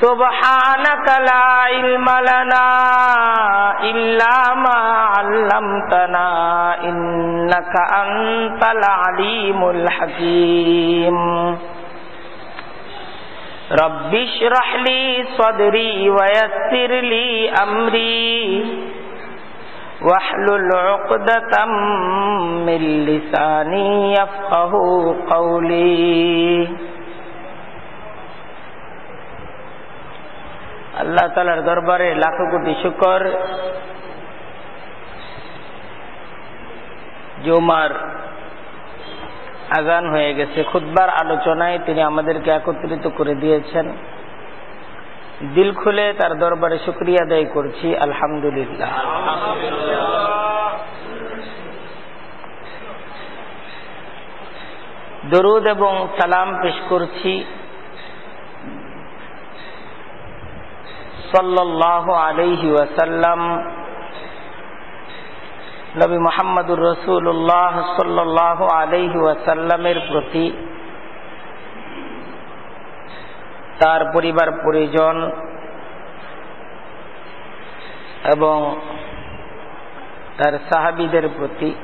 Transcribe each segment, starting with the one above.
سبحانك لا علم لنا إلا ما علمتنا إنك أنت العليم الحكيم رب اشرح لي صدري ويسر لي أمري واحلل عقدة من لساني يفقه قولي আল্লাহ তালার দরবারে লাখো কোটি শুকর। জুমার আগান হয়ে গেছে। খুদ্বার আলোচনায় তিনি আমাদেরকে একত্রিত করে দিয়েছেন। দিল খুলে তার দরবারে শুক্রিয়া আদায় করছি, আলহামদুলিল্লাহ। দরুদ এবং সালাম পেশ করছি। সাল্লাহ আলহি ওয়াসাল্লাম, নবী মোহাম্মদুর রসুল্লাহ সাল্লাহ আলহি ওয়াসাল্লামের প্রতি তার পরিবার পরিজন এবং তার সাহাবিদের প্রতি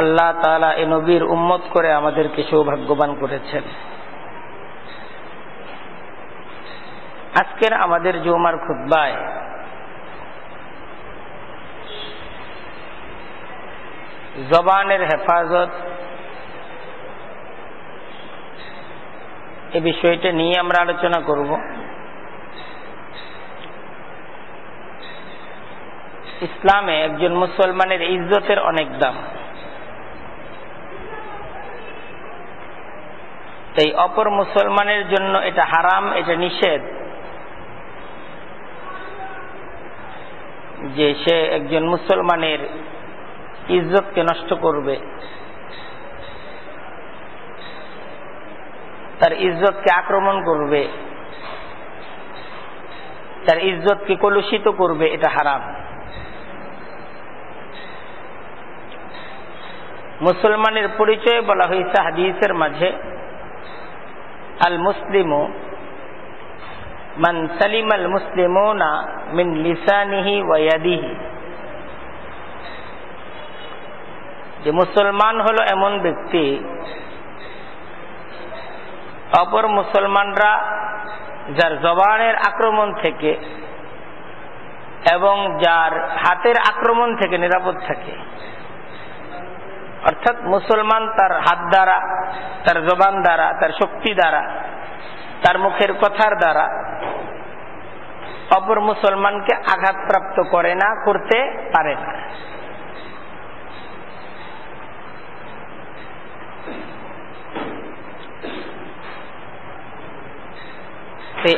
আল্লাহ তালা এ নবীর উম্মত করে আমাদেরকে সৌভাগ্যবান করেছেন। আজকের আমাদের জুমার খুদ্বায় জবানের হেফাজত। এ বিষয়টা নিয়ে আমরা আলোচনা করব। ইসলামে একজন মুসলমানের ইজ্জতের অনেক দাম। তাই অপর মুসলমানের জন্য এটা হারাম, এটা নিষেধ। যে সে একজন মুসলমানের ইজ্জতকে নষ্ট করবে, তার ইজ্জতকে আক্রমণ করবে, তার ইজ্জতকে কলুষিত করবে, এটা হারাম। মুসলমানের পরিচয় বলা হয়েছে হাদিসের মাঝে আল মুসলিমু মান সালিম আল মুসলিমুনা মিন লিসানিহি যে মুসলমান হলো এমন ব্যক্তি, অপর মুসলমানরা যার জবানের আক্রমণ থেকে এবং যার হাতের আক্রমণ থেকে নিরাপদ থাকে। অর্থাৎ মুসলমান তার হাত দ্বারা, তার জবান দ্বারা, তার শক্তি দ্বারা তার মুখের কথার দ্বারা অপর মুসলমানকে আঘাতপ্রাপ্ত করে না, করতে পারে না।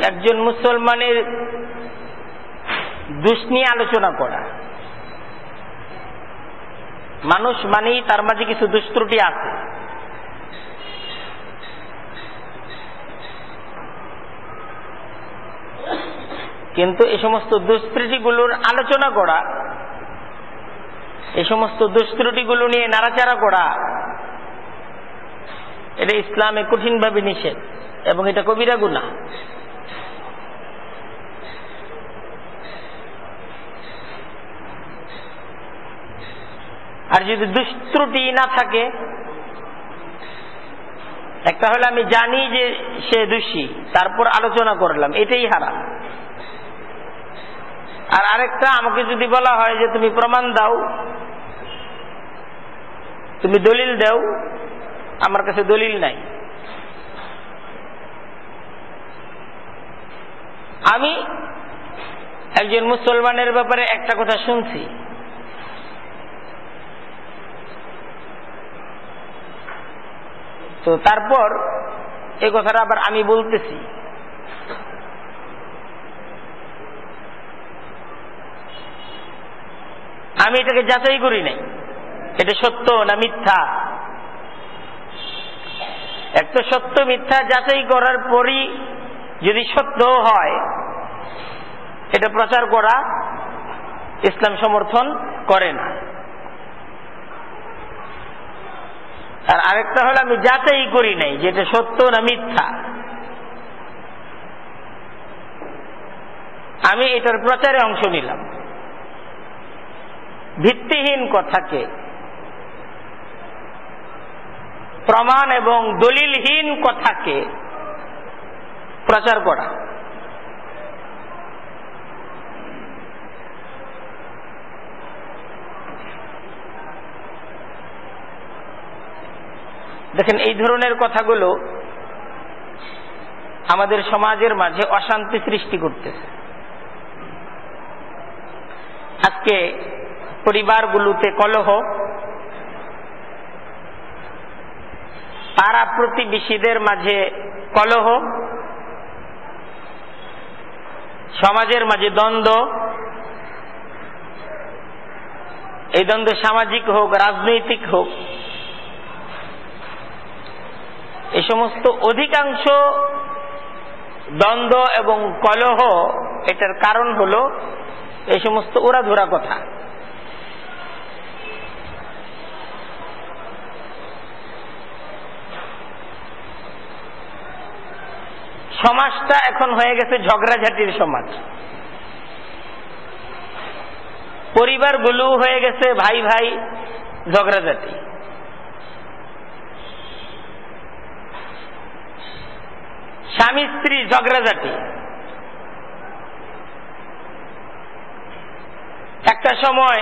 একজন মুসলমানের দুষ নিয়ে আলোচনা করা। মানুষ মানেই তার মাঝে কিছু দুষ্ত্রুটি আছে। কিন্তু এই সমস্ত দুষ্ত্রুটিগুলোর আলোচনা করা এই সমস্ত দুষ্ত্রুটিগুলো নিয়ে নাড়াচাড়া করা, এটা ইসলামে কঠিনভাবে নিষেধ এবং এটা কবিরা গুণা আর যদি দুষ্ত্রুটি না থাকে, একটা হলে আমি জানি যে সে দোষী, তারপর আলোচনা করলাম, এটাই হারাম। আর আরেকটা আমাকে যদি বলা হয় যে তুমি প্রমাণ দাও, তুমি দলিল দাও, আমার কাছে দলিল নাই। আমি একজন মুসলমানের ব্যাপারে একটা কথা শুনছি। তো তারপর এই কথাটা আবার আমি বলতেছি। আমি এটাকে যাচাই করি নাই। এটা সত্য না মিথ্যা? এক তো সত্য মিথ্যা যাচাই করার পরই যদি সত্য হয়, এটা প্রচার করা ইসলাম সমর্থন করে না। আর আরেকটা হলো, আমি যাচাই করি নাই যে এটা সত্য না মিথ্যা। আমি এটার প্রচারে অংশ নিলাম। ভিত্তিহীন কথাকে। প্রমাণ এবং দলিলহীন কথাকে প্রচার করা। দেখেন, এই ধরনের কথাগুলো আমাদের সমাজের মাঝে অশান্তি সৃষ্টি করতেছে। আজকে পরিবারগুলোতে কলহ, পাড়া প্রতিবেশীদের মাঝে কলহ, সমাজের মাঝে দ্বন্দ্ব, এই দ্বন্দ্ব সামাজিক হোক, রাজনৈতিক হোক, এ সমস্ত অধিকাংশ দ্বন্দ্ব এবং কলহ এটার কারণ হল এই সমস্ত ওরাধুরা কথা। সমাজটা এখন হয়ে গেছে ঝগড়াঝাটির সমাজ। পরিবারগুলো হয়ে গেছে ভাই ভাই ঝগড়াঝাটি। স্বামী স্ত্রী ঝগড়াঝাটি। একটা সময়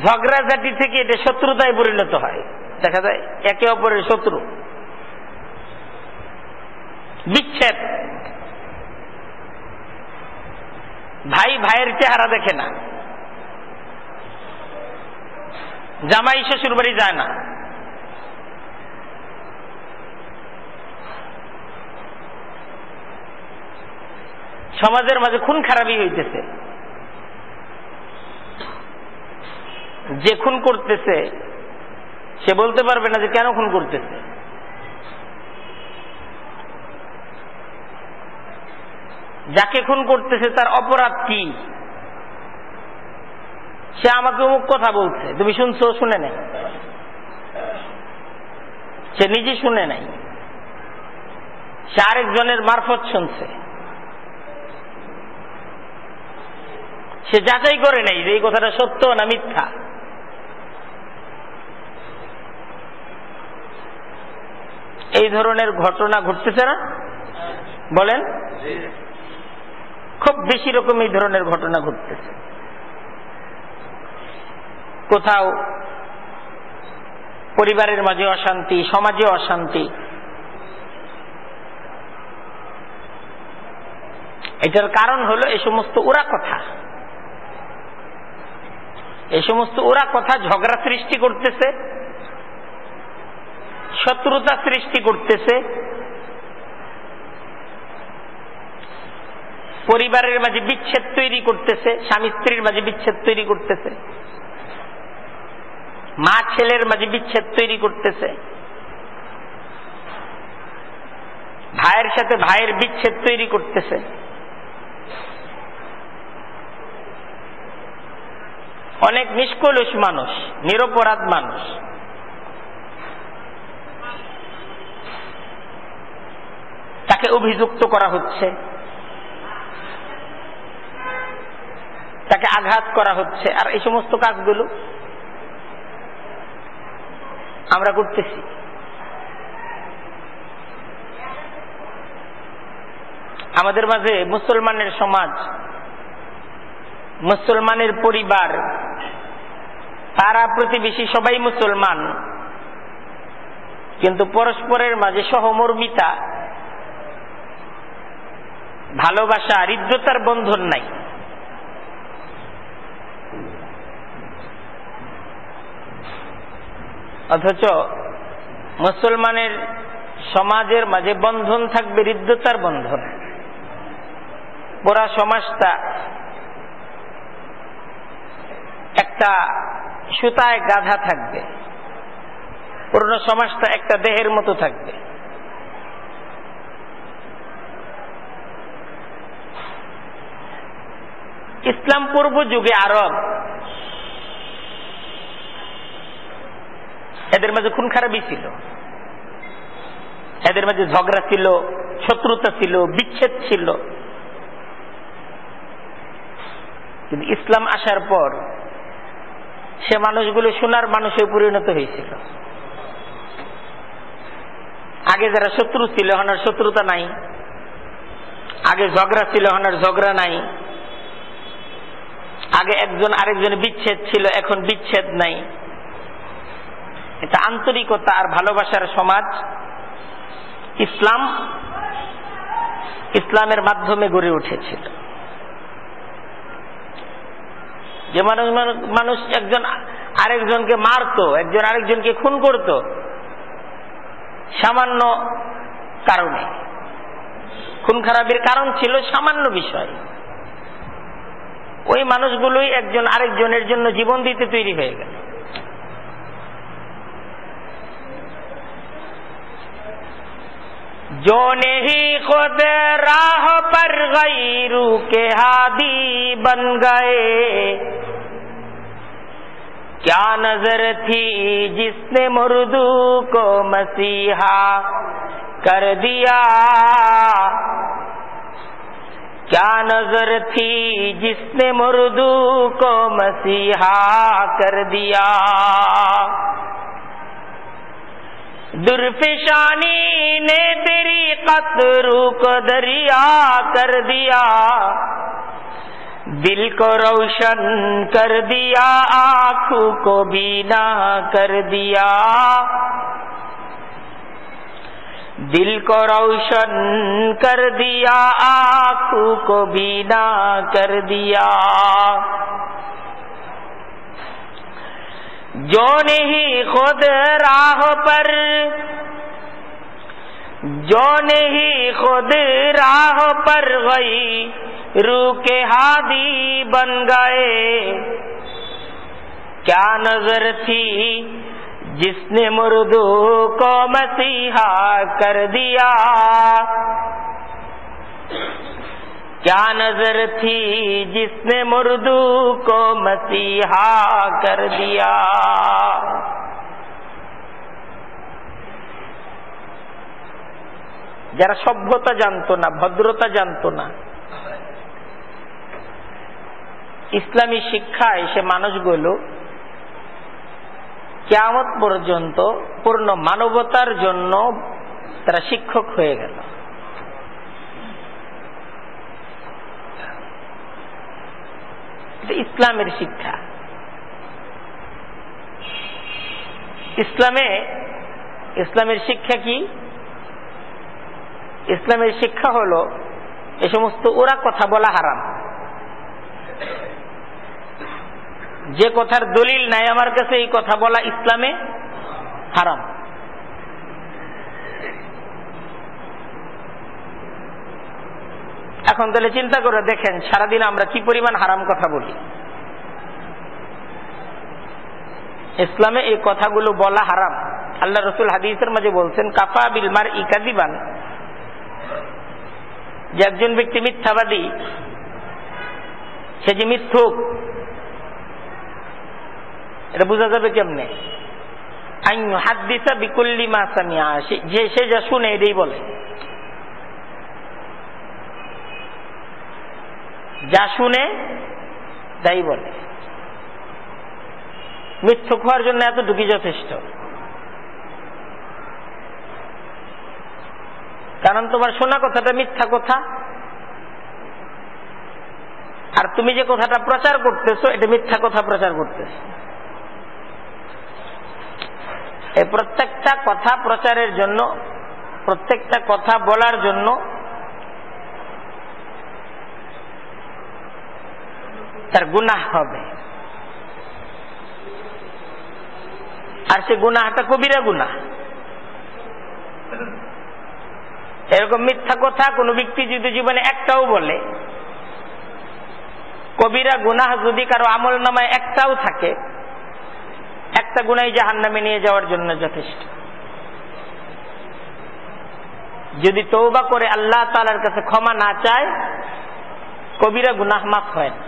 ঝগড়াঝাটি থেকে এটা শত্রুতায় পরিণত হয়। দেখা যায় একে অপরের শত্রু। বিচ্ছেদ। ভাই ভাইয়ের চেহারা দেখে না। জামাই শ্বশুর বাড়ি যায় না। সমাজের মাঝে খুন খারাপই হইতেছে। যে খুন করতেছে, সে বলতে পারবে না যে কেন খুন করতেছে। যাকে খুন করতেছে, তার অপরাধ কি? সে আমাকে অমুক কথা বলছে। তুমি শুনছো? শুনে নাই সে নিজে শুনে নাই। সে আরেকজনের মারফত শুনছে। সে যাচাই করে নেই যে এই কথাটা সত্য না মিথ্যা। এই ধরনের ঘটনা ঘটতেছে না? বলেন? বেশি রকম এই ধরনের ঘটনা ঘটতেছে। কোথাও পরিবারের মাঝে অশান্তি, সমাজে অশান্তি, এটার কারণ হলো এই সমস্ত ওরা কথা। এই সমস্ত ওরা কথা ঝগড়া সৃষ্টি করতেছে, শত্রুতা সৃষ্টি করতেছে পরিবারের মাঝে বিচ্ছেদ তৈরি করতেছে, স্বামী স্ত্রীর মাঝে বিচ্ছেদ তৈরি করতেছে। মা ছেলের মাঝে বিচ্ছেদ তৈরি করতেছে। ভাইয়ের সাথে ভাইয়ের বিচ্ছেদ তৈরি করতেছে। অনেক নিষ্কলুষ মানুষ, নিরপরাধ মানুষ। তাকে অভিযুক্ত করা হচ্ছে। তাকে আঘাত করা হচ্ছে। আর এই সমস্ত কাজগুলো আমরা করতেছি। আমাদের মাঝে মুসলমানের সমাজ, মুসলমানের পরিবার, তারা প্রতিবেশী সবাই মুসলমান। কিন্তু পরস্পরের মাঝে সহমর্মিতা, ভালোবাসা হৃদ্যতার বন্ধন নাই। অথচ মুসলমানের সমাজের মাঝে বন্ধন থাকবে হৃদ্যতার বন্ধন। পুরা সমাজটা একটা সুতায় গাধা থাকবে। পুরনো সমাজটা একটা দেহের মতো থাকবে। ইসলাম পূর্ব যুগে আরব এদের মাঝে খুন খারাপই ছিল। এদের মাঝে ঝগড়া ছিল, শত্রুতা ছিল, বিচ্ছেদ ছিল। কিন্তু ইসলাম আসার পর সে মানুষগুলো সোনার মানুষে পরিণত হয়েছিল। আগে যারা শত্রু ছিল আর শত্রুতা নাই। আগে ঝগড়া ছিল আর ঝগড়া নাই। আগে একজন আরেকজন বিচ্ছেদ ছিল, এখন বিচ্ছেদ নাই। এটা আন্তরিকতা আর ভালোবাসার সমাজ। ইসলাম ইসলামের মাধ্যমে গড়ে উঠেছিল। যে মানুষ মানুষ একজন আরেকজনকে মারতো, একজন আরেকজনকে খুন করত, সামান্য কারণে। খুন খারাপের কারণ ছিল সামান্য বিষয়। ওই মানুষগুলোই একজন আরেকজনের জন্য জীবন দিতে তৈরি হয়ে গেল। جو نہیں خود راہ پر غیرو کے ہادی بن گئے۔ کیا نظر تھی جس نے مردو کو مسیحا کر دیا؟ کیا نظر تھی جس نے مردو کو مسیحا کر دیا؟ درفشانی نے تیری قطرو کو دریا کر دیا، دل کو روشن کر دیا، آنکھوں کو بینا کر دیا۔ دل کو روشن کر دیا، آنکھوں کو بینا کر دیا۔ جو نہیں خود راہ پر، جو نہیں خود راہ پر گئی رو کے ہادی بن گئے۔ کیا نظر تھی جس نے مردو کو مسیحا کر دیا؟ کیا نظر تھی جس نے مردو کو مسیحا کر دیا যারা সভ্যতা জানতো না ভদ্রতা জানতো না ইসলামী শিক্ষায় সে মানুষগুলো কেমত পর্যন্ত পূর্ণ মানবতার জন্য তারা শিক্ষক হয়ে গেল ইসলামের শিক্ষা। ইসলামে, ইসলামের শিক্ষা কি? ইসলামের শিক্ষা হল এ সমস্ত ওরা কথা বলা হারাম। যে কথার দলিল নাই আমার কাছে, এই কথা বলা ইসলামে হারাম। এখন তাহলে চিন্তা করে দেখেন, সারাদিন আমরা কি পরিমাণ হারাম কথা বলি? ইসলামে এই কথাগুলো বলা হারাম। আল্লাহ রসুল হাদিসের মাঝে বলছেন, কাফা বিলমার ইকাদিবান যে একজন ব্যক্তি মিথ্যাবাদী, সে যে মিথ্যুক, এটা বোঝা যাবে কেমনে? হাত হাদিসা বিকুল্লি মাসামিয়া যে সে যা শুনে এটাই বলে। যা শুনে, তাই বলে। মিথ্যুক হওয়ার জন্য এতটুকুই যথেষ্ট। কারণ তোমার শোনা কথাটা মিথ্যা কথা। আর তুমি যে কথাটা প্রচার করতেছো, এটা মিথ্যা কথা প্রচার করতেছ। এই প্রত্যেকটা কথা প্রচারের জন্য, প্রত্যেকটা কথা বলার জন্য তার গুনাহ হবে। আর সে গুনাহটা কবিরা গুনাহ। এরকম মিথ্যা কথা কোনো ব্যক্তি যদি জীবনে একটাও বলে, কবিরা গুনাহ যদি কারও আমল নামায় একটাও থাকে, একটা গুনাই জাহান নামে নিয়ে যাওয়ার জন্য যথেষ্ট। যদি তৌবা করে আল্লাহ তালার কাছে ক্ষমা না চায়, কবিরা গুনাহ মাফ হয় না।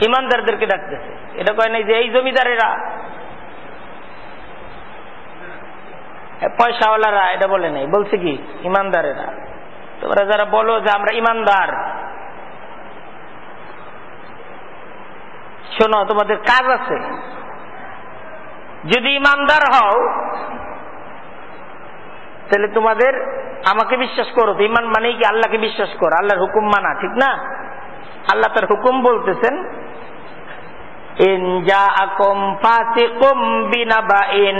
ইমানদারদেরকে ডাকতেছে। এটা কয় নাই যে, এই জমিদারেরা, পয়সাওয়ালারা, এটা বলে নাই। বলছে কি, ইমানদারেরা, তোমরা যারা বলো যে আমরা ইমানদার, শোনো, তোমাদের কাজ আছে। যদি ইমানদার হও, তাহলে তোমাদের আমাকে বিশ্বাস করো। তো ইমান মানেই কি আল্লাহকে বিশ্বাস করো? আল্লাহর হুকুম মানা, ঠিক না? আল্লাহ তার হুকুম বলতেছেন আকম ফাসিকুম বিনাবাইন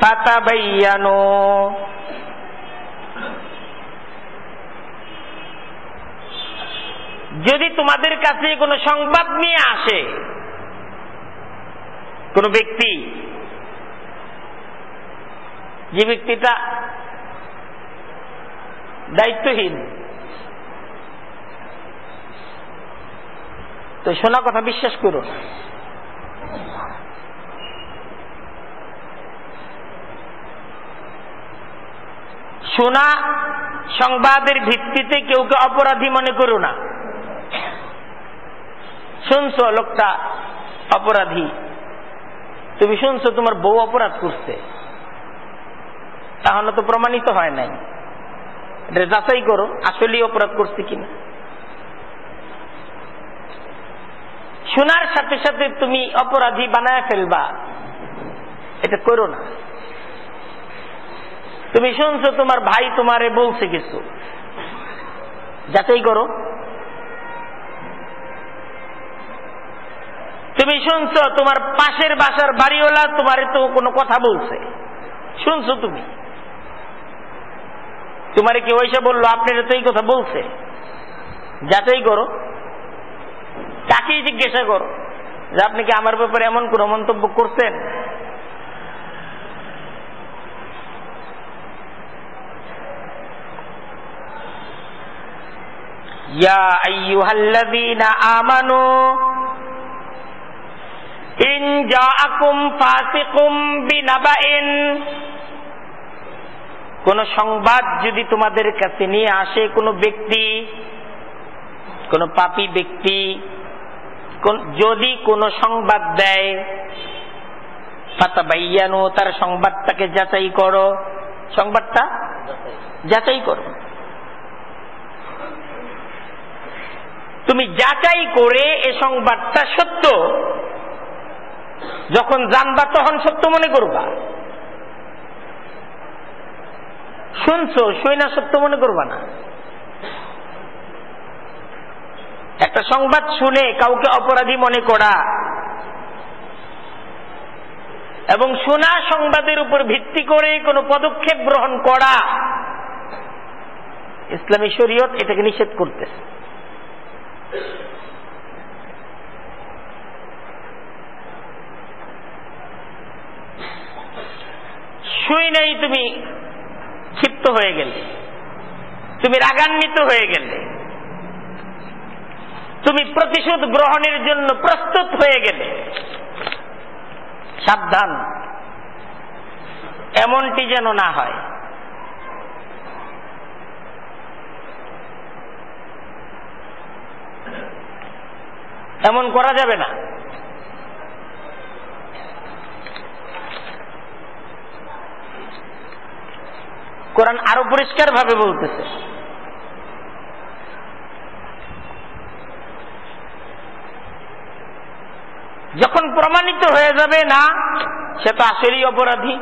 ফাতাবাইয়ানু যদি তোমাদের কাছে কোনো সংবাদ নিয়ে আসে, কোন ব্যক্তি, যে ব্যক্তিটা দায়িত্বহীন তো শোনা কথা বিশ্বাস করো। শোনা সংবাদের ভিত্তিতে কেউ কে অপরাধী মনে করো না। শুনছো লোকটা অপরাধী। তুমি শুনছো তোমার বউ অপরাধ করছে। তাহলে তো প্রমাণিত হয় নাই। যাচাই করো, আসলেই অপরাধ করছে কিনা। শোনার সাথে সাথে তুমি অপরাধী বানায় ফেলবা। এটা করো না। তুমি শুনছো, তোমার ভাই তোমারে বলছে কিছু। যাচাই করো। তুমি শুনছো, তোমার পাশের বাসার বাড়িওয়ালা তোমারে তো কোনো কথা বলছে। শুনছো তুমি? তোমারে কি এসে বলল, আপনারা তো এই কথা বলছে। যাচাই করো। তাকেই জিজ্ঞাসা কর? যে আপনি কি আমার ব্যাপারে এমন কোন মন্তব্য করছেন? কোন সংবাদ যদি তোমাদের কাছে নিয়ে আসে কোনো ব্যক্তি, কোন পাপি ব্যক্তি যদি কোনো সংবাদ দেয় পাতা বাইয়ানো তার সংবাদটাকে যাচাই করো। সংবাদটা যাচাই করো। তুমি যাচাই করে এ সংবাদটা সত্য। যখন জানবা, তখন সত্য মনে করবা। শুনছো শুই না সত্য মনে করবা না। একটা সংবাদ শুনে কাউকে অপরাধী মনে করা এবং শোনা সংবাদের উপর ভিত্তি করে কোনো পদক্ষেপ গ্রহণ করা, ইসলামী শরীয়ত এটাকে নিষেধ করতেছে। শুই নাই তুমি, ক্ষিপ্ত হয়ে গেলে। তুমি রাগান্বিত হয়ে গেলে। তুমি প্রতিশোধ গ্রহণের জন্য প্রস্তুত হয়ে গেলে। সাবধান। এমনটি যেন না হয়। এমন করা যাবে না। কোরআন আরও পরিষ্কার ভাবে বলতেছে। যখন প্রমাণিত হয়ে যাবে না, সে তো আসলেই অপরাধী।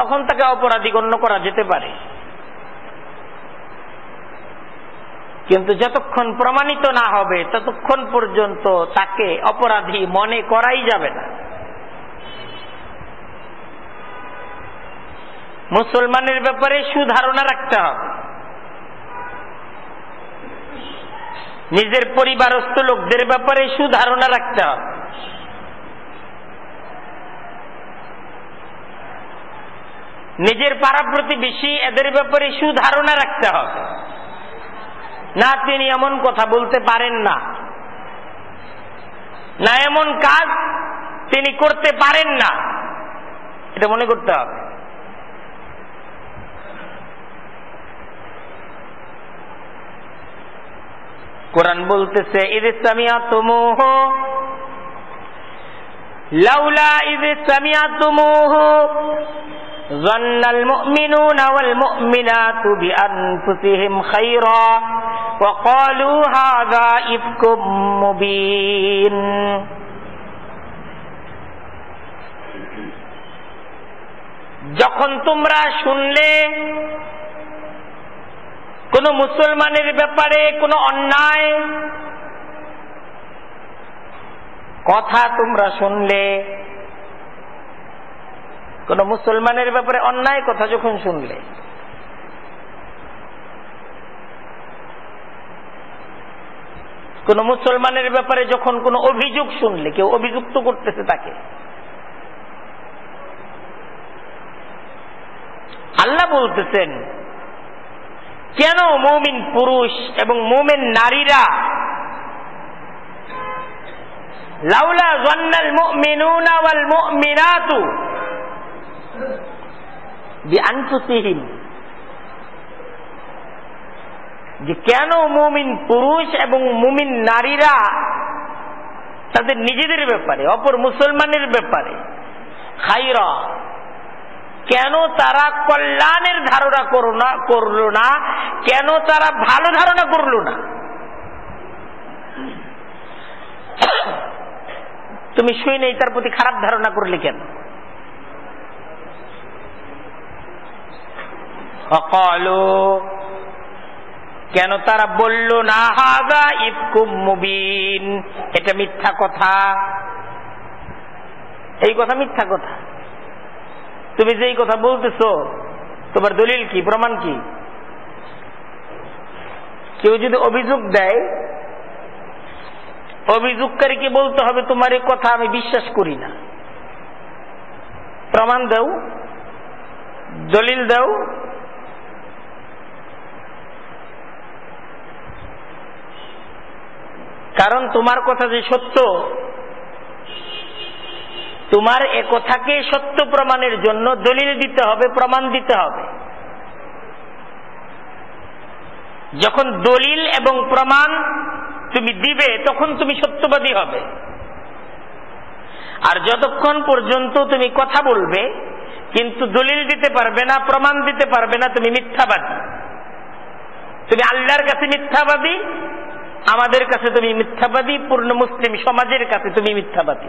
তখন তাকে অপরাধী গণ্য করা যেতে পারে। কিন্তু যতক্ষণ প্রমাণিত না হবে, ততক্ষণ পর্যন্ত তাকে অপরাধী মনে করাই যাবে না। মুসলমানের ব্যাপারে সুধারণা রাখতে হবে। নিজের পরিবারস্থ লোকদের ব্যাপারে সুধারণা রাখতে হবে। নিজের পাড়া প্রতিবেশী এদের ব্যাপারে সুধারণা রাখতে হবে। না, তিনি এমন কথা বলতে পারেন না। না, এমন কাজ তিনি করতে পারেন না। এটা মনে করতে হবে। কোরআন বলতেছে ঈদ সামিয়া তুমুহ লাউলা ঈদ সামিয়া তুমুহ ظن المؤمنون والمؤمنات بأنفسهم خيرا وقالوا هذا إفك مبين যখন তোমরা শুনলে কোন মুসলমানের ব্যাপারে কোন অন্যায় কথা তোমরা শুনলে, কোন মুসলমানের ব্যাপারে অন্যায় কথা যখন শুনলে, কোন মুসলমানের ব্যাপারে যখন কোন অভিযোগ শুনলে, কেউ অভিযুক্ত করতেছে তাকে, আল্লাহ বলতেছেন কেন মৌমিন পুরুষ এবং মোমেন নারীরা? লাউলা জন্নাল মুমিনুনা ওয়াল মুমিনাতু বিআনফুসিহিম। যে কেন মুমিন পুরুষ এবং মুমিন নারীরা তাদের নিজেদের ব্যাপারে, অপর মুসলমানের ব্যাপারে? খাইরা কেন তারা কল্যাণের ধারণা করল না? কেন তারা ভালো ধারণা করল না? তুমি শুই নেই, তার প্রতি খারাপ ধারণা করলে কেন? কেন তারা বলল না হাজা ইফকুম মুবিন এটা মিথ্যা কথা। এই কথা মিথ্যা কথা। তুমি যেই কথা বলতেছ, তোমার দলিল কি, প্রমাণ কি? কেউ যদি অভিযোগ দেয় অভিযোগকারীকে বলতে হবে, তোমার এই কথা আমি বিশ্বাস করি না। প্রমাণ দাও, দলিল দাও। কারণ তোমার কথা যে সত্য তোমার এ কথাকে সত্য প্রমাণের জন্য দলিল দিতে হবে, প্রমাণ দিতে হবে। যখন দলিল এবং প্রমাণ তুমি দিবে, তখন তুমি সত্যবাদী হবে। আর যতক্ষণ পর্যন্ত তুমি কথা বলবে, কিন্তু দলিল দিতে পারবে না, প্রমাণ দিতে পারবে না, তুমি মিথ্যাবাদী। তুমি আল্লাহর কাছে মিথ্যাবাদী, আমাদের কাছে তুমি মিথ্যাবাদী, পূর্ণ মুসলিম সমাজের কাছে তুমি মিথ্যাবাদী।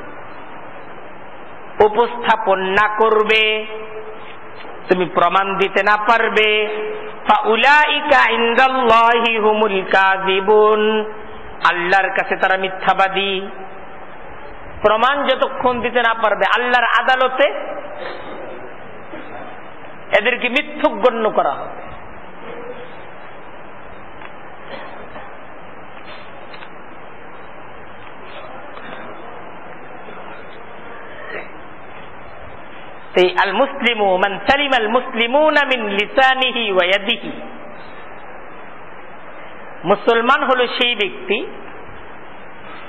উপস্থাপন না করবে, তুমি প্রমাণ দিতে না পারবে। আল্লাহর কাছে তারা মিথ্যাবাদী। প্রমাণ যতক্ষণ দিতে না পারবে আল্লাহর আদালতে, এদেরকে মিথ্যুক গণ্য করা হবে। সেই আল মুসলিমু মান সালিম আল মুসলিমুনা মিন লিসানিহি ওয়া মুসলমান হলো সেই ব্যক্তি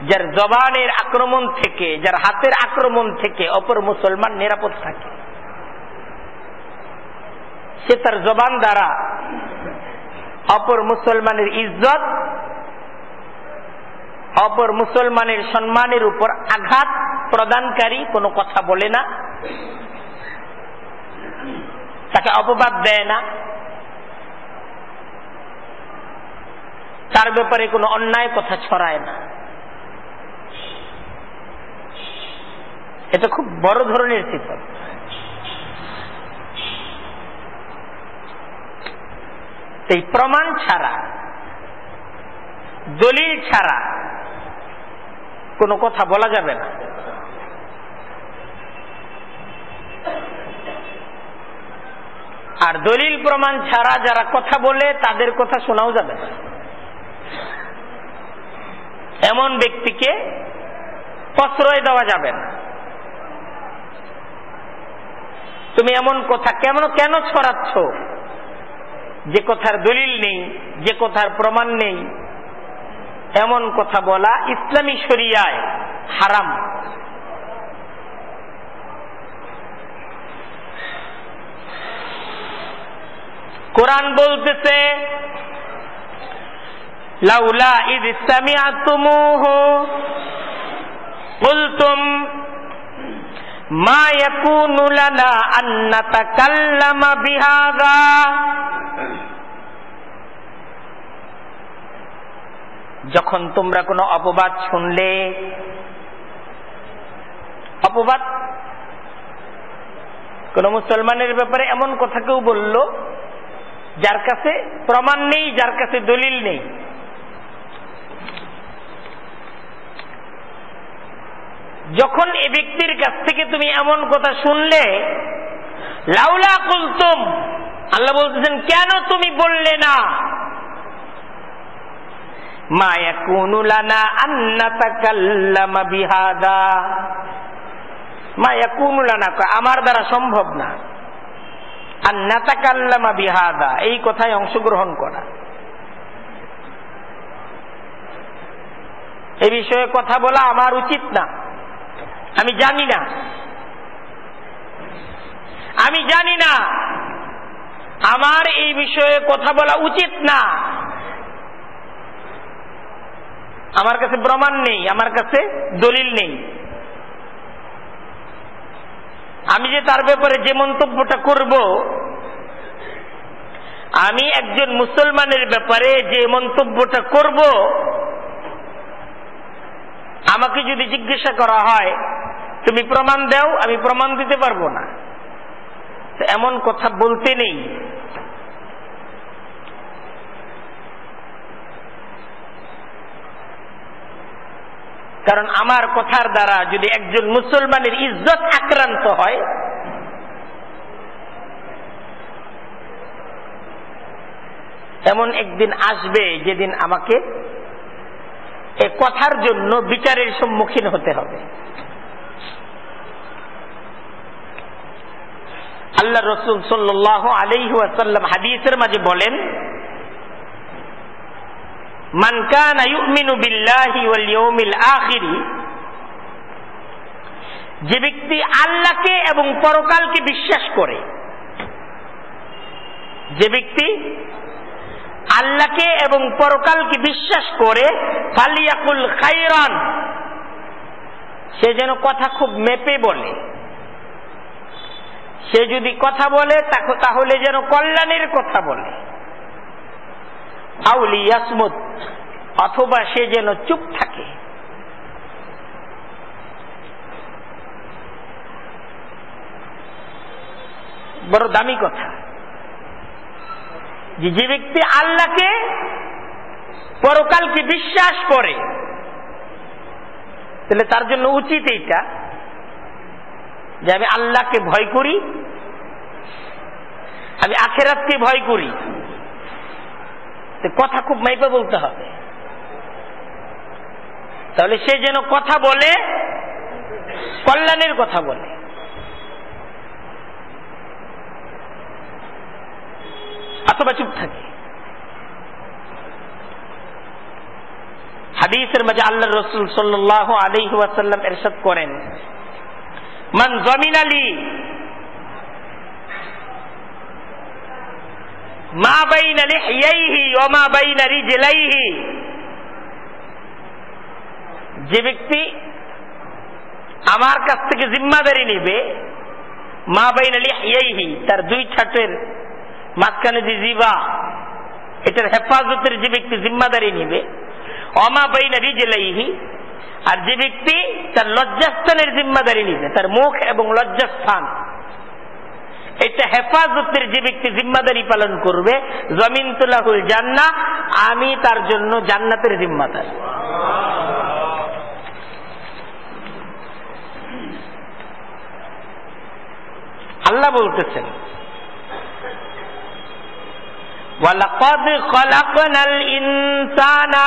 যার জবানের আক্রমণ থেকে, যার হাতের আক্রমণ থেকে অপর মুসলমান নিরাপদ থাকে। সে তার জবান দ্বারা অপর মুসলমানের ইজ্জত, অপর মুসলমানের সম্মানের উপর আঘাত প্রদানকারী কোনো কথা বলে না। তাকে অপবাদ দেয় না। তার ব্যাপারে কোনো অন্যায় কথা ছড়ায় না। এটা খুব বড় ধরনের সিফত। এই প্রমাণ ছাড়া, দলিল ছাড়া কোনো কথা বলা যাবে না। আর দলিল প্রমাণ ছাড়া যারা কথা বলে, তাদের কথা শোনাও যাবে এমন ব্যক্তিকে প্রশ্রয় দেওয়া যাবে না। তুমি এমন কথা কেমন কেন ছড়াচ্ছ? যে কথার দলিল নেই, যে কথার প্রমাণ নেই। এমন কথা বলা ইসলামী শরিয়ায় হারাম। কোরআন বলতেছে, লাউলা ইদ বলতুম মা যখন তোমরা কোনো অপবাদ শুনলে, অপবাদ কোন মুসলমানের ব্যাপারে এমন কথা কেউ বলল যার কাছে প্রমাণ নেই, যার কাছে দলিল নেই। যখন এ ব্যক্তির কাছ থেকে তুমি এমন কথা শুনলে, লাউলা কুলতুম, আল্লাহ বলতেছেন, কেন তুমি বললে না? মায়া কুনুলানা আন্না বিহাদা। মায়া কুনুলানা আমার দ্বারা সম্ভব না। আর নাতাকাল্লামা বিহাদা, এই কথায় অংশগ্রহণ করা। এ বিষয়ে কথা বলা আমার উচিত না। আমি জানি না। আমি জানি না। আমার এই বিষয়ে কথা বলা উচিত না। আমার কাছে প্রমাণ নেই, আমার কাছে দলিল নেই। আমি যে তার ব্যাপারে যে মন্তব্যটা করব, আমি একজন মুসলমানের ব্যাপারে যে মন্তব্যটা করব, আমাকে যদি জিজ্ঞাসা করা হয়, তুমি প্রমাণ দাও, আমি প্রমাণ দিতে পারব না। এমন কথা বলতে নেই। কারণ আমার কথার দ্বারা যদি একজন মুসলমানের ইজ্জত আক্রান্ত হয়, এমন একদিন আসবে যেদিন আমাকে এ কথার জন্য বিচারের সম্মুখীন হতে হবে। আল্লাহ রসুল সাল্লাহ আলাইহাসাল্লাম হাদিসের মাঝে বলেন মান কানা ইউমিনু বিল্লাহি ওয়াল যে ব্যক্তি আল্লাহকে এবং পরকালকে বিশ্বাস করে, যে ব্যক্তি আল্লাহকে এবং পরকালকে বিশ্বাস করে, ফালিয়াকুল খাইরান সে যেন কথা খুব মেপে বলে। সে যদি কথা বলে, তাহলে যেন কল্যাণের কথা বলে। আউলি ইয়াসমুদ, অথবা সে যেন চুপ থাকে। বড় দামি কথা। যে ব্যক্তি আল্লাহকে পরকালকে বিশ্বাস করে, তাহলে তার জন্য উচিত এইটা যে আমি আল্লাহকে ভয় করি, আমি আখেরাতকে ভয় করি। কথা খুব মাইপে বলতে হবে। তাহলে সে যেন কথা বলে, কল্যাণের কথা বলে। অথবা চুপ থাকে। হাদিসের মাঝে আল্লাহ রসুল সাল্লাহ আলহি ওয়াসাল্লাম এরশাদ করেন, মান জমিন আলী মা বাইনা লিহিয়াইহি ওয়া মা বাইনা রিজলাইহি। যে ব্যক্তি আমার কাছ থেকে জিম্মাদারি নিবে, মা বাইনা লিহিয়াইহি, তার দুই ছাটের মাঝখানে যে জিবা, এটার হেফাজতের যে ব্যক্তি জিম্মাদারি নিবে অমা বাইনা রিজলাইহি, আর যে ব্যক্তি তার লজ্জাস্থানের জিম্মাদারি নিবে, তার মুখ এবং লজ্জাস্থান। এটা হেফাজতের যে ব্যক্তি জিম্মাদারি পালন করবে, জমিন তুলাহুল জান্না আমি তার জন্য জান্নাতের জিম্মাদার। আল্লাহ বলতেছেন, ওয়ালাকাদ খলাকনাল ইনসানা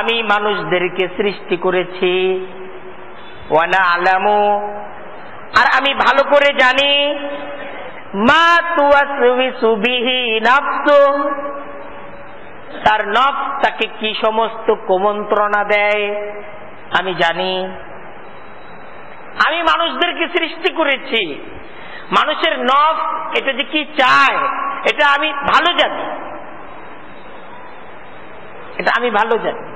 আমি মানুষদেরকে সৃষ্টি করেছি। ওয়ানা আলামু আর আমি ভালো করে জানি, মা তার নফ তাকে কি সমস্ত কুমন্ত্রণা দেয়, আমি জানি। আমি মানুষদেরকে সৃষ্টি করেছি। মানুষের নফ এটা যে কি চায়, এটা আমি ভালো জানি। এটা আমি ভালো জানি।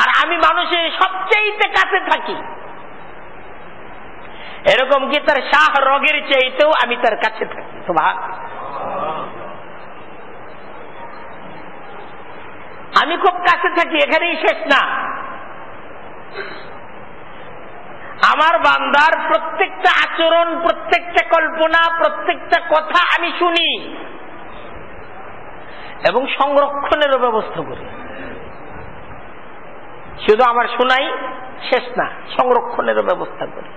আর আমি মানুষের সবচেয়ে কাছে থাকি। এরকম কি তার শাহ রগের চাইতেও আমি তার কাছে থাকি? ভাগ আমি খুব কাছে থাকি, এখানেই শেষ না। আমার বান্দার প্রত্যেকটা আচরণ প্রত্যেকটা কল্পনা প্রত্যেকটা কথা আমি শুনি এবং সংরক্ষণেরও ব্যবস্থা করি শুধু আমার শোনাই শেষ না সংরক্ষণেরও ব্যবস্থা করি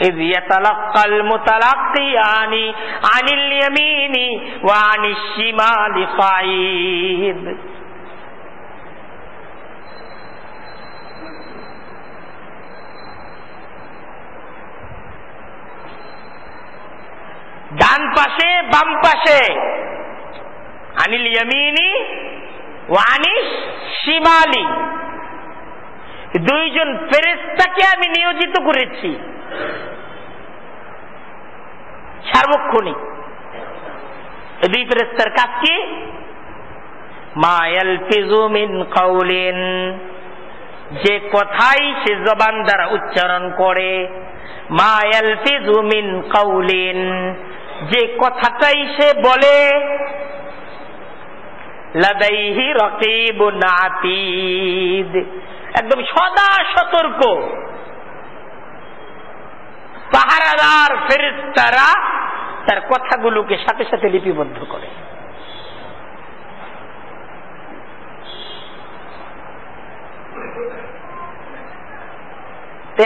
إذ يتلقى المتلقيان عن اليمين وعن الشمال قعيد ডান পাশে, বাম পাশে। আনিল ইয়ামিনি ওয়ানিস শিমালি। দুইজন ফেরেস্তাকে আমি নিয়োজিত করেছি। সার্বক্ষণিক। দুই ফেরেস্তার কাজ কি? কাউলিন যে কথাই সে জবান দ্বারা উচ্চারণ করে। মায়াল কাউলিন যে কথাটাই সে বলে, লাদাইহি রকিবুন আতীদ। একদম সদা সতর্ক। পাহারাদার ফেরেস্তারা তার কথাগুলোকে সাথে সাথে লিপিবদ্ধ করে।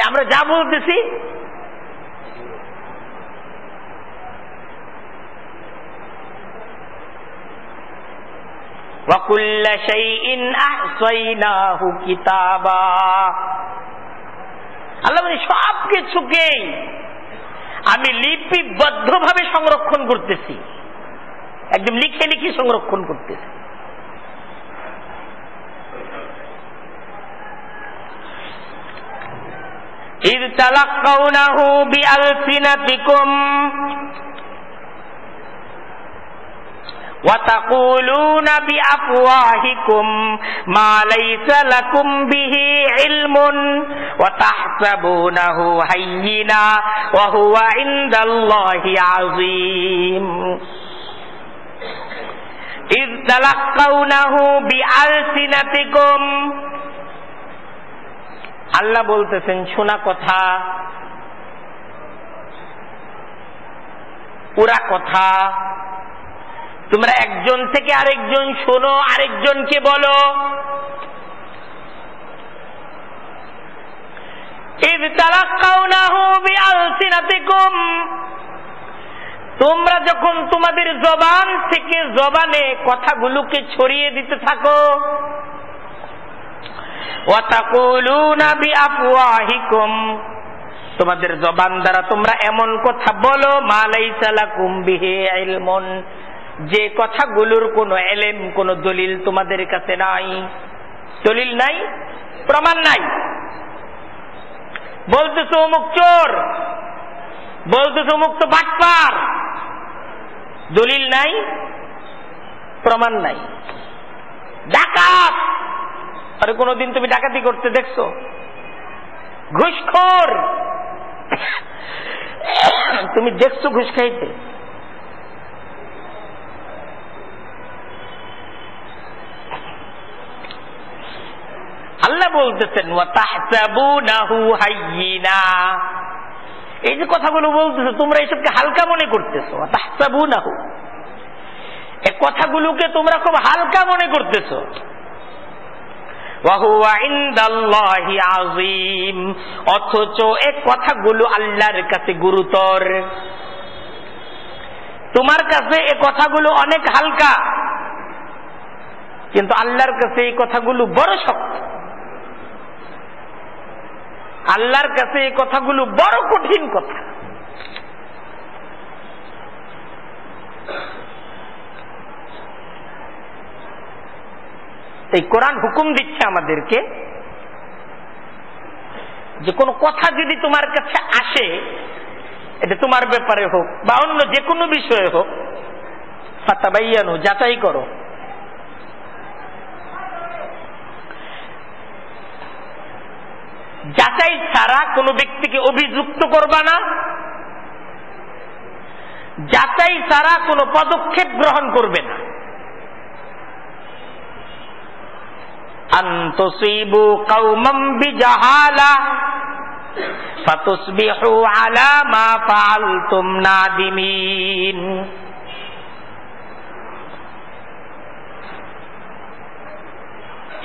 আমরা যা বলতেছি وكل شيء أحصيناه كتابا আল্লাহ মানে সব কিছুকেই আমি লিপিবদ্ধ ভাবে সংরক্ষণ করতেছি একদম লিখে লিখে সংরক্ষণ করতেছি إذ تلقونه بألسنتكم وتقولون بأفواهكم ما ليس لكم به علم وتحسبونه هينا وهو عند الله عظيم إذ تلقونه بألسنتكم আল্লাহ বলতেছেন শোনা কথা পুরা কথা তোমরা একজন থেকে আরেকজন শোনো, আরেকজনকে বলো। তোমরা যখন তোমাদের জবান থেকে জবানে কথাগুলোকে ছড়িয়ে দিতে থাকো তোমাদের জবান দ্বারা তোমরা এমন কথা বলো মালাইসালাকুম বিহে ইলমন। যে কথাগুলোর কোনো এলেম, কোনো দলিল তোমাদের কাছে নাই। দলিল নাই, প্রমাণ নাই। বলতেছ অমুক চোর, বলতেছ অমুক তো বাটপার। দলিল নাই, প্রমাণ নাই। ডাকাত! আরে কোনদিন তুমি ডাকাতি করতে দেখছ? ঘুষখোর! তুমি দেখছ ঘুষ খাইতে? আল্লাহ বলতেছেন এই যে কথাগুলো বলতেছো, তোমরা এইসবকে হালকা মনে করতেছো এই কথাগুলোকে তোমরা খুব হালকা মনে করতেছো। অথচ এ কথাগুলো আল্লাহর কাছে গুরুতর। তোমার কাছে এ কথাগুলো অনেক হালকা, কিন্তু আল্লাহর কাছে এই কথাগুলো বড় শক্ত। আল্লাহর কাছে এই কথাগুলো বড় কঠিন কথা। এই কোরআন হুকুম দিচ্ছে আমাদেরকে যে কোনো কথা যদি তোমার কাছে আসে, এটা তোমার ব্যাপারে হোক বা অন্য যে কোনো বিষয়ে হোক যাচাই করো। যাচাই ছাড়া কোনো ব্যক্তিকে অভিযুক্ত করবা না। যাচাই ছাড়া কোনো পদক্ষেপ গ্রহণ করবে না।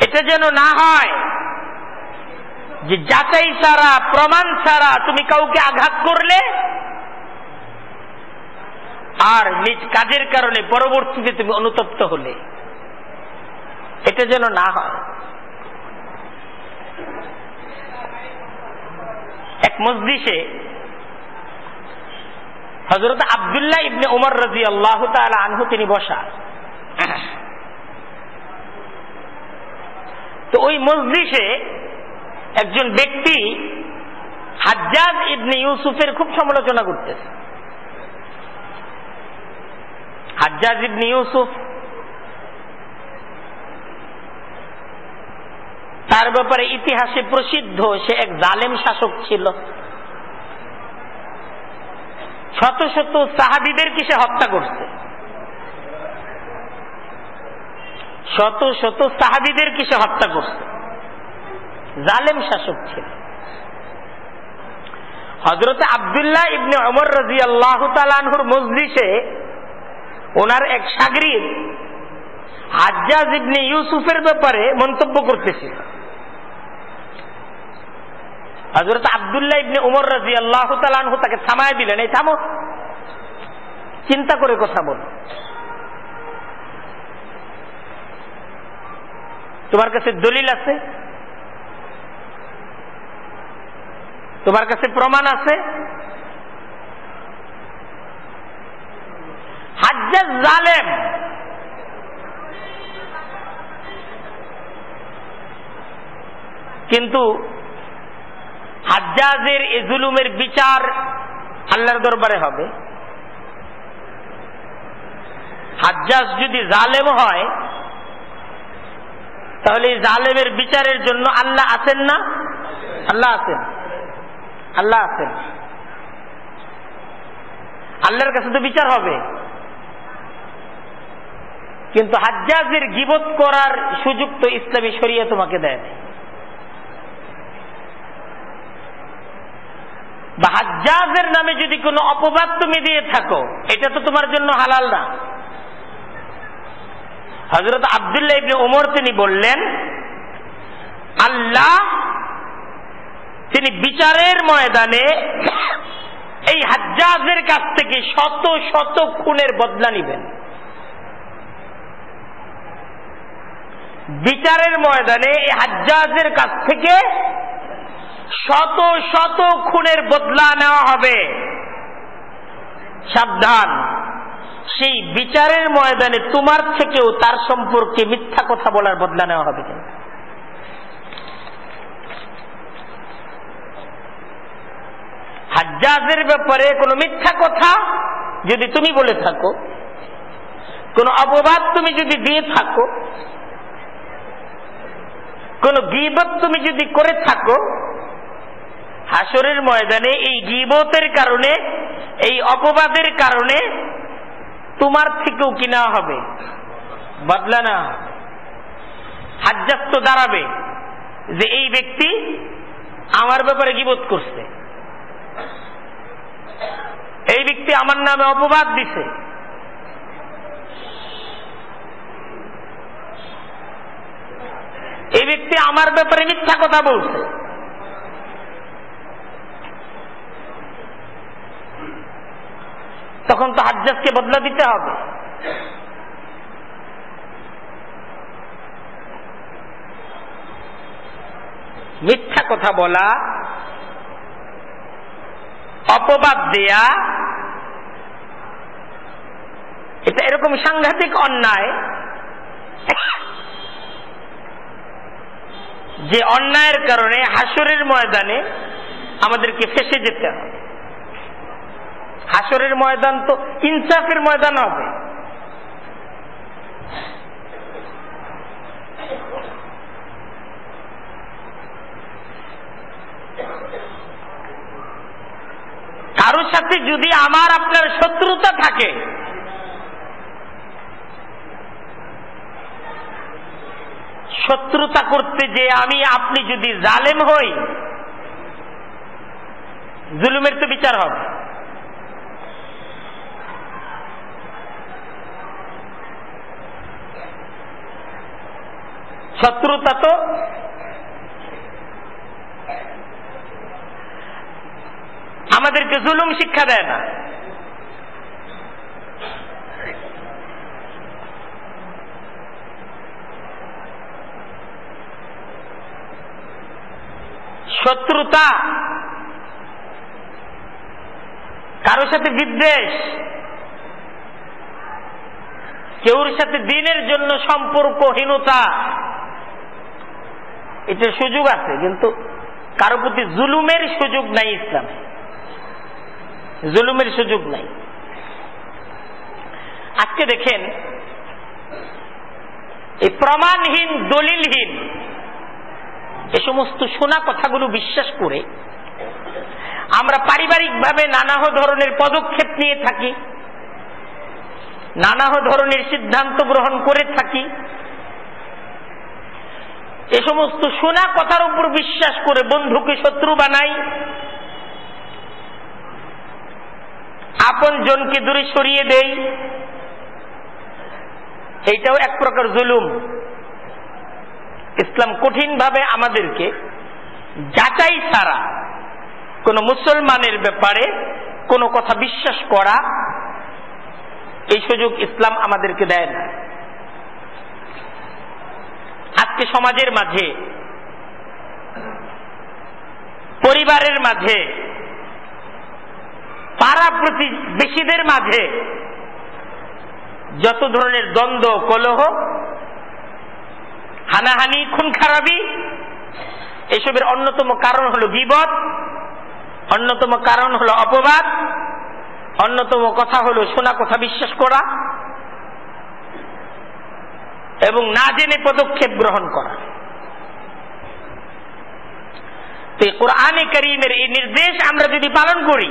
এটা যেন না হয় যে যাচাই ছাড়া, প্রমাণ ছাড়া তুমি কাউকে আঘাত করলে, আর নিজ কাজের কারণে পরবর্তীতে তুমি অনুতপ্ত হলে, এটা যেন না হয়। এক মসজিষে হজরত আবদুল্লাহ ইবনে উমর রাজি আল্লাহ আনহু তিনি বসা। তো ওই মসজিষে একজন ব্যক্তি হাজ্জাজ ইবনে ইউসুফের খুব সমালোচনা করতেছে। হাজ্জাজ ইবনে ইউসুফ তার ব্যাপারে ইতিহাসে প্রসিদ্ধ, সে এক জালেম শাসক ছিল। শত শত সাহাবিদেরকে সে হত্যা করছে। শত শত সাহাবিদেরকে সে হত্যা করছে। জালেম শাসক ছিল। হজরত আবদুল্লাহ ইবনে অমর রাজি আল্লাহ তালানহুর মসজিষে ওনার এক সাগরিদ হাজ্জাজ ইবনে ইউসুফের ব্যাপারে মন্তব্য করতেছিল হজরত আবদুল্লাহ ইবনে উমর রাজি আল্লাহ তালানহু তাকে থামায় দিলেন, এই থামো। চিন্তা করে কথা বল। তোমার কাছে দলিল আছে? তোমার কাছে প্রমাণ আছে? হাজ্জাজ জালেম। কিন্তু হাজ্জাজের এ জুলুমের বিচার আল্লাহর দরবারে হবে। হাজ্জাজ যদি জালেম হয়, তাহলে এই জালেমের বিচারের জন্য আল্লাহ আছেন না? আল্লাহ আছেন। আল্লাহ আছেন আল্লাহর কাছে তো বিচার হবে। কিন্তু হাজ্জাজের গিবত করার সুযোগ তো ইসলামী শরিয়া তোমাকে দেয় বা হাজ্জাজের নামে যদি কোনো অপবাদ তুমি দিয়ে থাকো, এটা তো তোমার জন্য হালাল না। হজরত আবদুল্লাহ ইবনে উমর তিনি বললেন, আল্লাহ তিনি বিচারের ময়দানে এই হাজ্জাজের কাছ থেকে শত শত খুনের বদলা নিবেন। বিচারের ময়দানে এই হাজ্জাজের কাছ থেকে শত শত খুনের বদলা নেওয়া হবে। সাবধান। সেই বিচারের ময়দানে তোমার থেকেও তার সম্পর্কে মিথ্যা কথা বলার বদলা নেওয়া হবে কিন্তু হাজ্জাজের ব্যাপারে কোনো মিথ্যা কথা যদি তুমি বলে থাকো, কোন অপবাদ তুমি যদি দিয়ে থাকো, কোন গিবত তুমি যদি করে থাকো হাসরের ময়দানে এই গিবতের কারণে, এই অপবাদের কারণে তোমার থেকেও কিনা হবে, বদলা না। হাজ্জাজ তো দাঁড়াবে যে এই ব্যক্তি আমার ব্যাপারে গিবোধ করছে। এই ব্যক্তি আমার নামে অপবাদ দিছে। এই ব্যক্তি আমার ব্যাপারে মিথ্যা কথা বলছে। তখন তো হাজ্জাজকে বদলা দিতে হবে। মিথ্যা কথা বলা অপবাদ দেয়া, এটা এরকম সাংঘাতিক অন্যায়। যে অন্যায়ের কারণে হাসরের ময়দানে আমাদেরকে ফেসে যেতে হবে। হাসরের ময়দান তো ইনসাফের ময়দান হবে কারোর সাথে যদি আমার আপনার শত্রুতা থাকে, শত্রুতা করতে যে আমি, আপনি যদি জালেম হই, জুলুমের তো বিচার হবে। শত্রুতা তো আমাদেরকে জুলুম শিক্ষা দেয় না। শত্রুতা, কারোর সাথে বিদ্বেষ, কেউর সাথে দিনের জন্য সম্পর্কহীনতা, এটার সুযোগ আছে, কিন্তু কারও প্রতি জুলুমের সুযোগ নাই ইসলাম। জুলুমের সুযোগ নাই। আজকে দেখেন, এই প্রমাণহীন, দলিলহীন, এ সমস্ত শোনা কথাগুলো বিশ্বাস করে আমরা পারিবারিকভাবে নানা ধরনের পদক্ষেপ নিয়ে থাকি নানা ধরনের সিদ্ধান্ত গ্রহণ করে থাকি। এ সমস্ত শোনা কথার উপর বিশ্বাস করে বন্ধুকে শত্রু বানাই আপন জনকে দূরে সরিয়ে দেই। এইটাও এক প্রকার জুলুম। ইসলাম কঠিনভাবে আমাদেরকে যাচাই ছাড়া কোন মুসলমানের ব্যাপারে কোনো কথা বিশ্বাস করা, এই সুযোগ ইসলাম আমাদেরকে দেয় না। আজকে সমাজের মাঝে, পরিবারের মাঝে পাড়া প্রতিবেশীদের মাঝে যত ধরনের দ্বন্দ্ব, কলহ, হানাহানি খুন খারাপি এসবের অন্যতম কারণ হল বিপদ, অন্যতম কারণ হল অপবাদ, অন্যতম কথা হল শোনা কথা বিশ্বাস করা এবং না জেনে পদক্ষেপ গ্রহণ করা। তো কোরআনে করিমের এই নির্দেশ আমরা যদি পালন করি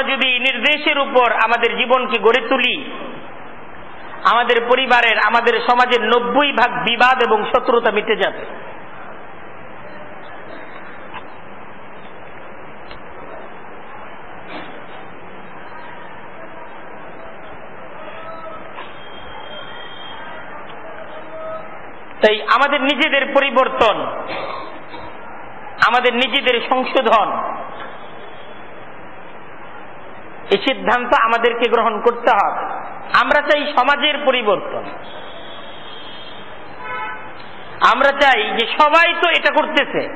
আমরা যদি নির্দেশের উপর আমাদের জীবনকে গড়ে তুলি, আমাদের পরিবারের, আমাদের সমাজের নব্বই ভাগ বিবাদ এবং শত্রুতা মিটে যাবে। তাই আমাদের নিজেদের পরিবর্তন, আমাদের নিজেদের সংশোধন এই সিদ্ধান্ত আমাদেরকে গ্রহণ করতে হবে। আমরা চাই সমাজের পরিবর্তন। আমরা চাই যে সবাই তো এটা করতেছে।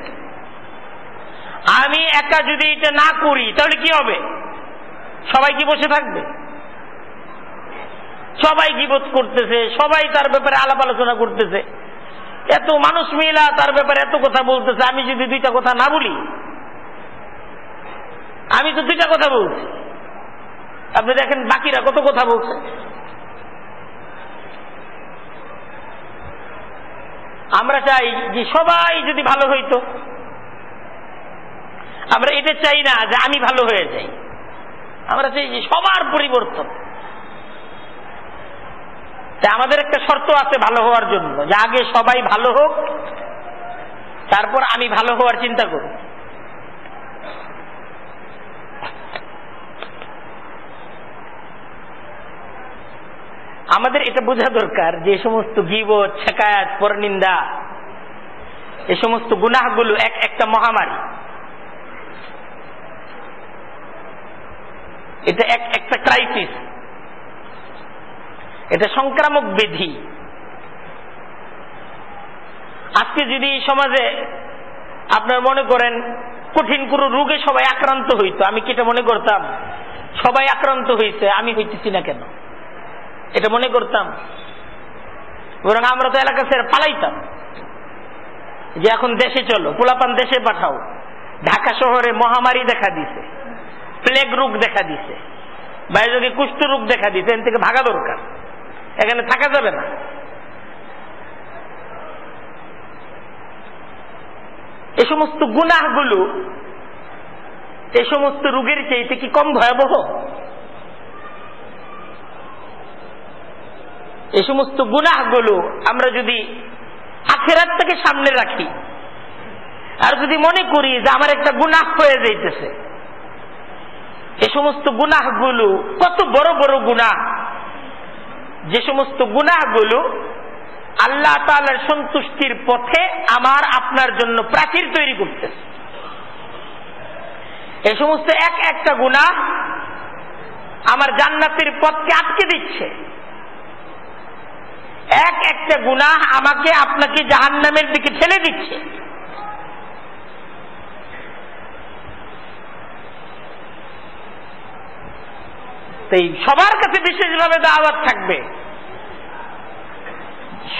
আমি একা যদি এটা না করি, তাহলে কি হবে? সবাই কি বসে থাকবে? সবাই বোধ করতেছে? সবাই তার ব্যাপারে আলাপ আলোচনা করতেছে। এত মানুষ মিলা, তার ব্যাপারে এত কথা বলতেছে। আমি যদি দুইটা কথা না বলি, আমি তো দুইটা কথা বলছি। আপনি দেখেন বাকিরা কত কথা বলছে। আমরা চাই যে সবাই যদি ভালো হইতো, আমরা এটা চাই না যে আমি ভালো হয়ে যাই। আমরা চাই যে সবার পরিবর্তন। আমাদের একটা শর্ত আছে ভালো হওয়ার জন্য, যে আগে সবাই ভালো হোক, তারপর আমি ভালো হওয়ার চিন্তা করব। আমাদের এটা বোঝা দরকার যে সমস্ত গিবত ছেকায়াত পরনিন্দা এ সমস্ত গুনাহগুলো এক একটা মহামারী। এটা এক একটা ক্রাইসিস এটা সংক্রামক বিধি। আজকে যদি সমাজে আপনার মনে করেন কঠিন কোনো রোগে সবাই আক্রান্ত হইতো, আমি কি এটা মনে করতাম? সবাই আক্রান্ত হইছে, আমি হইতেছি না কেন? এটা মনে করতাম। বরং আমরা তো এলাকা ছেড়ে পালাইতাম। যে এখন দেশে চলো, পোলাপান দেশে পাঠাও। ঢাকা শহরে মহামারী দেখা দিছে, প্লেগ রোগ দেখা দিছে বাইরে কুষ্ঠ রোগ দেখা দিছে এন থেকে ভাগা দরকার। এখানে থাকা যাবে না। এ সমস্ত গুনাহগুলো, এ সমস্ত রোগের চাইতে কি কম ভয়াবহ? এ সমস্ত গুনাহগুলো আমরা যদি আখেরাতটাকে সামনে রাখি, আর যদি মনে করি যে আমার একটা গুনাহ হয়ে যাইতেছে, এ সমস্ত গুনাহগুলো কত বড় বড় গুনাহ। যে সমস্ত গুনাহগুলো আল্লাহ তালার সন্তুষ্টির পথে আমার আপনার জন্য প্রাচীর তৈরি করতেছে। এ সমস্ত এক একটা গুণা আমার জান্নাতের পথকে আটকে দিচ্ছে। এক একটা গুণা আমাকে আপনাকে জাহান্নামের দিকে ঠেলে দিচ্ছে। তাই সবার কাছে বিশেষভাবে দাওয়াত থাকবে।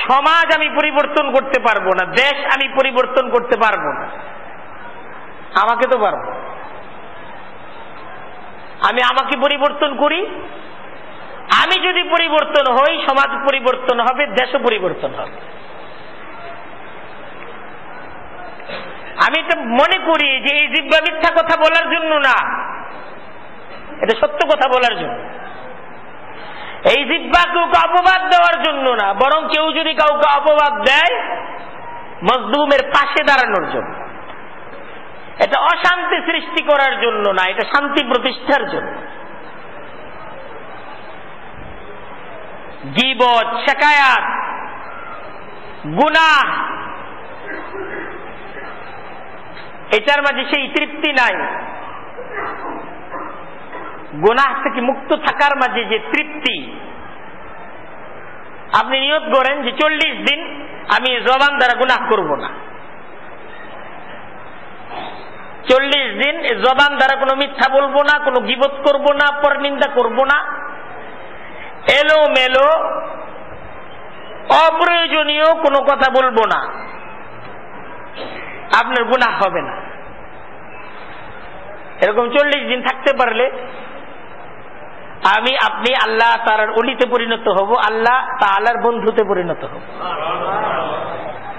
সমাজ আমি পরিবর্তন করতে পারব না, দেশ আমি পরিবর্তন করতে পারব না। আমাকে তো পারব। আমি আমাকে পরিবর্তন করি আমি যদি পরিবর্তন হই, সমাজ পরিবর্তন হবে দেশও পরিবর্তন হবে। আমি এটা মনে করি যে এই জিব্বা মিথ্যা কথা বলার জন্য না। এটা সত্য কথা বলার জন্য। এই জিব্বা কাউকে অপবাদ দেওয়ার জন্য না, বরং কেউ যদি কাউকে অপবাদ দেয় মজদুমের পাশে দাঁড়ানোর জন্য। এটা অশান্তি সৃষ্টি করার জন্য না, এটা শান্তি প্রতিষ্ঠার জন্য। গিবত শেকায়াত গুনা এটার মাঝে সেই তৃপ্তি নাই। গুনাহ থেকে মুক্ত থাকার মাঝে যে তৃপ্তি, আপনি নিয়ত করেন যে চল্লিশ দিন আমি জবান দ্বারা গুনাহ করব না। চল্লিশ দিন জবান দ্বারা কোনো মিথ্যা বলব না, কোনো গিবত করব না, পরনিন্দা করব না। এলো মেলো অপ্রয়োজনীয় কোনো কথা বলব না। আপনার গুনাহ হবে না। এরকম চল্লিশ দিন থাকতে পারলে আমি, আপনি আল্লাহ তার অলিতে পরিণত হব, আল্লাহ তালার বন্ধুতে পরিণত হব।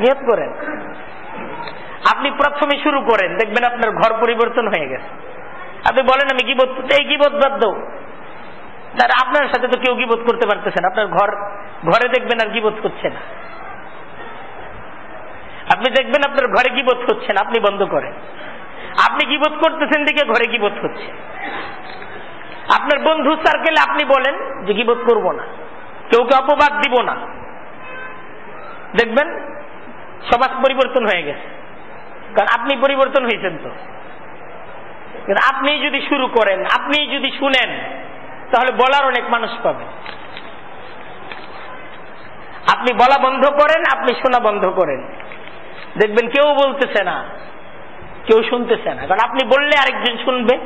নিয়ত করেন। আপনি প্রথমে শুরু করেন, দেখবেন আপনার ঘর পরিবর্তন হয়ে গেছে। আপনি বলেন, আমি কি গিবোধ এই গিবোধ বাদ দাও তার আপনার সাথে তো কেউ গিবোধ করতে পারতেছেন আপনার ঘর, ঘরে দেখবেন আর গিবোধ করছে না। আপনি দেখবেন আপনার ঘরে গিবোধ হচ্ছে না, আপনি বন্ধ করেন। আপনি গিবোধ করতেছেন দিকে ঘরে গিবোধ হচ্ছে। আপনার বন্ধু সার্কেলে আপনি বলেন যে গিবোধ করব না। কেউকে অপবাদ দিব না। দেখবেন সমাজ পরিবর্তন হয়ে গেছে। কারণ আপনি পরিবর্তন হয়েছেন তো। আপনি যদি শুরু করেন, আপনি যদি শুনেন তাহলে বলার অনেক মানুষ পাবেন আপনি বলা বন্ধ করেন, আপনি শোনা বন্ধ করেন। দেখবেন কেউ বলতেছে না, কেউ শুনতেছে না। কারণ আপনি বললে আরেকজন শুনবে,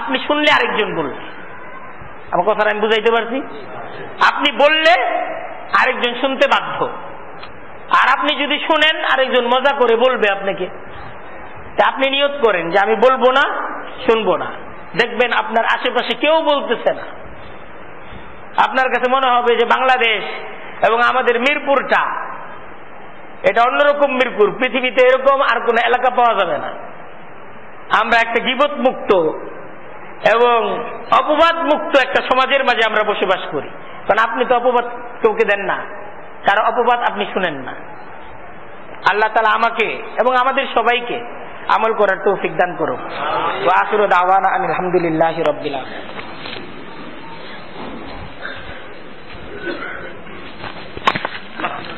আপনি শুনলে আরেকজন বলবে। আমার কথাটা আমি বুঝাইতে পারছি? আপনি বললে আরেকজন শুনতে বাধ্য। আর আপনি যদি শুনেন, আরেকজন মজা করে বলবে আপনাকে। তা আপনি নিয়ত করেন যে আমি বলব না, শুনব না। দেখবেন আপনার আশেপাশে কেউ বলতেছে না। আপনার কাছে মনে হবে যে বাংলাদেশ এবং আমাদের মিরপুরটা, এটা অন্যরকম মিরপুর। পৃথিবীতে এরকম আর কোন এলাকা পাওয়া যাবে না। আমরা একটা জীবত মুক্ত এবং অপবাদ মুক্ত একটা সমাজের মাঝে আমরা বসবাস করি। কারণ আপনি তো অপবাদ কাউকে দেন না। কারও অপবাদ আপনি শুনেন না। আল্লাহ তালা আমাকে এবং আমাদের সবাইকে আমল করার তৌফিক দান করুক আলহামদুলিল্লাহ রবিল্লা Thank you.